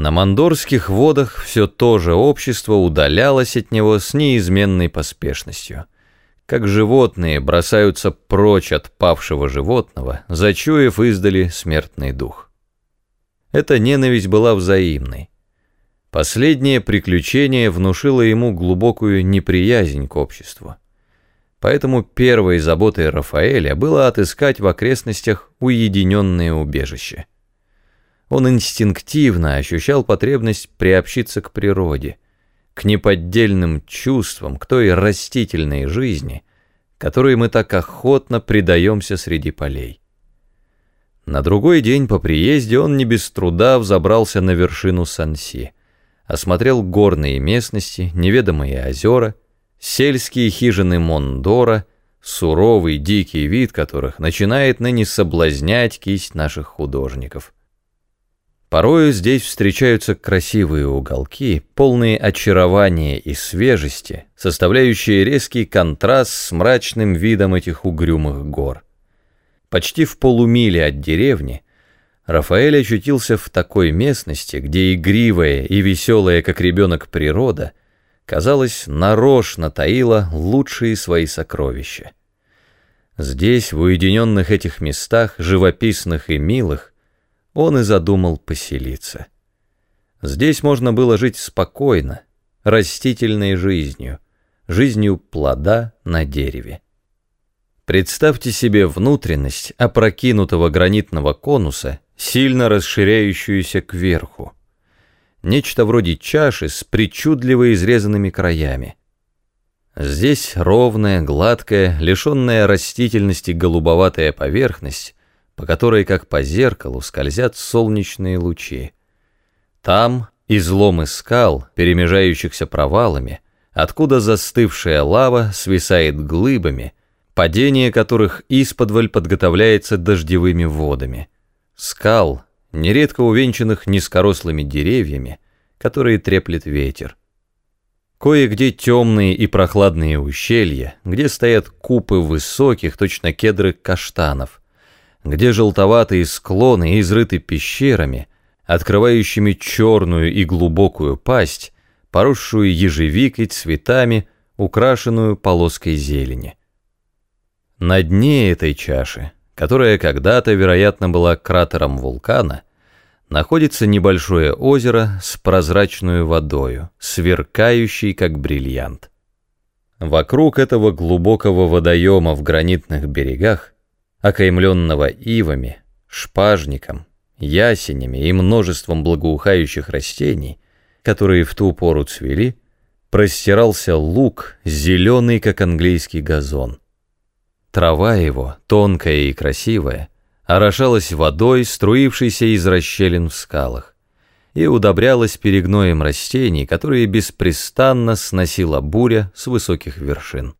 На мандорских водах все то же общество удалялось от него с неизменной поспешностью. Как животные бросаются прочь от павшего животного, зачуяв издали смертный дух. Эта ненависть была взаимной. Последнее приключение внушило ему глубокую неприязнь к обществу. Поэтому первой заботой Рафаэля было отыскать в окрестностях уединенное убежище. Он инстинктивно ощущал потребность приобщиться к природе, к неподдельным чувствам, к той растительной жизни, которой мы так охотно предаемся среди полей. На другой день по приезде он не без труда взобрался на вершину Санси, осмотрел горные местности, неведомые озера, сельские хижины Мондора, суровый дикий вид которых начинает ныне соблазнять кисть наших художников – Порою здесь встречаются красивые уголки, полные очарования и свежести, составляющие резкий контраст с мрачным видом этих угрюмых гор. Почти в полумиле от деревни Рафаэль очутился в такой местности, где игривая и веселая, как ребенок, природа, казалось, нарочно таила лучшие свои сокровища. Здесь, в уединенных этих местах, живописных и милых, он и задумал поселиться. Здесь можно было жить спокойно, растительной жизнью, жизнью плода на дереве. Представьте себе внутренность опрокинутого гранитного конуса, сильно расширяющуюся кверху. Нечто вроде чаши с причудливо изрезанными краями. Здесь ровная, гладкая, лишенная растительности голубоватая поверхность по которой, как по зеркалу, скользят солнечные лучи. Там изломы скал, перемежающихся провалами, откуда застывшая лава свисает глыбами, падение которых исподволь подготовляется дождевыми водами. Скал, нередко увенчанных низкорослыми деревьями, которые треплет ветер. Кое-где темные и прохладные ущелья, где стоят купы высоких, точно кедры, каштанов, где желтоватые склоны изрыты пещерами, открывающими черную и глубокую пасть, поросшую ежевикой, цветами, украшенную полоской зелени. На дне этой чаши, которая когда-то, вероятно, была кратером вулкана, находится небольшое озеро с прозрачной водою, сверкающей, как бриллиант. Вокруг этого глубокого водоема в гранитных берегах окаймленного ивами, шпажником, ясенями и множеством благоухающих растений, которые в ту пору цвели, простирался луг, зеленый, как английский газон. Трава его, тонкая и красивая, орошалась водой, струившейся из расщелин в скалах, и удобрялась перегноем растений, которые беспрестанно сносила буря с высоких вершин.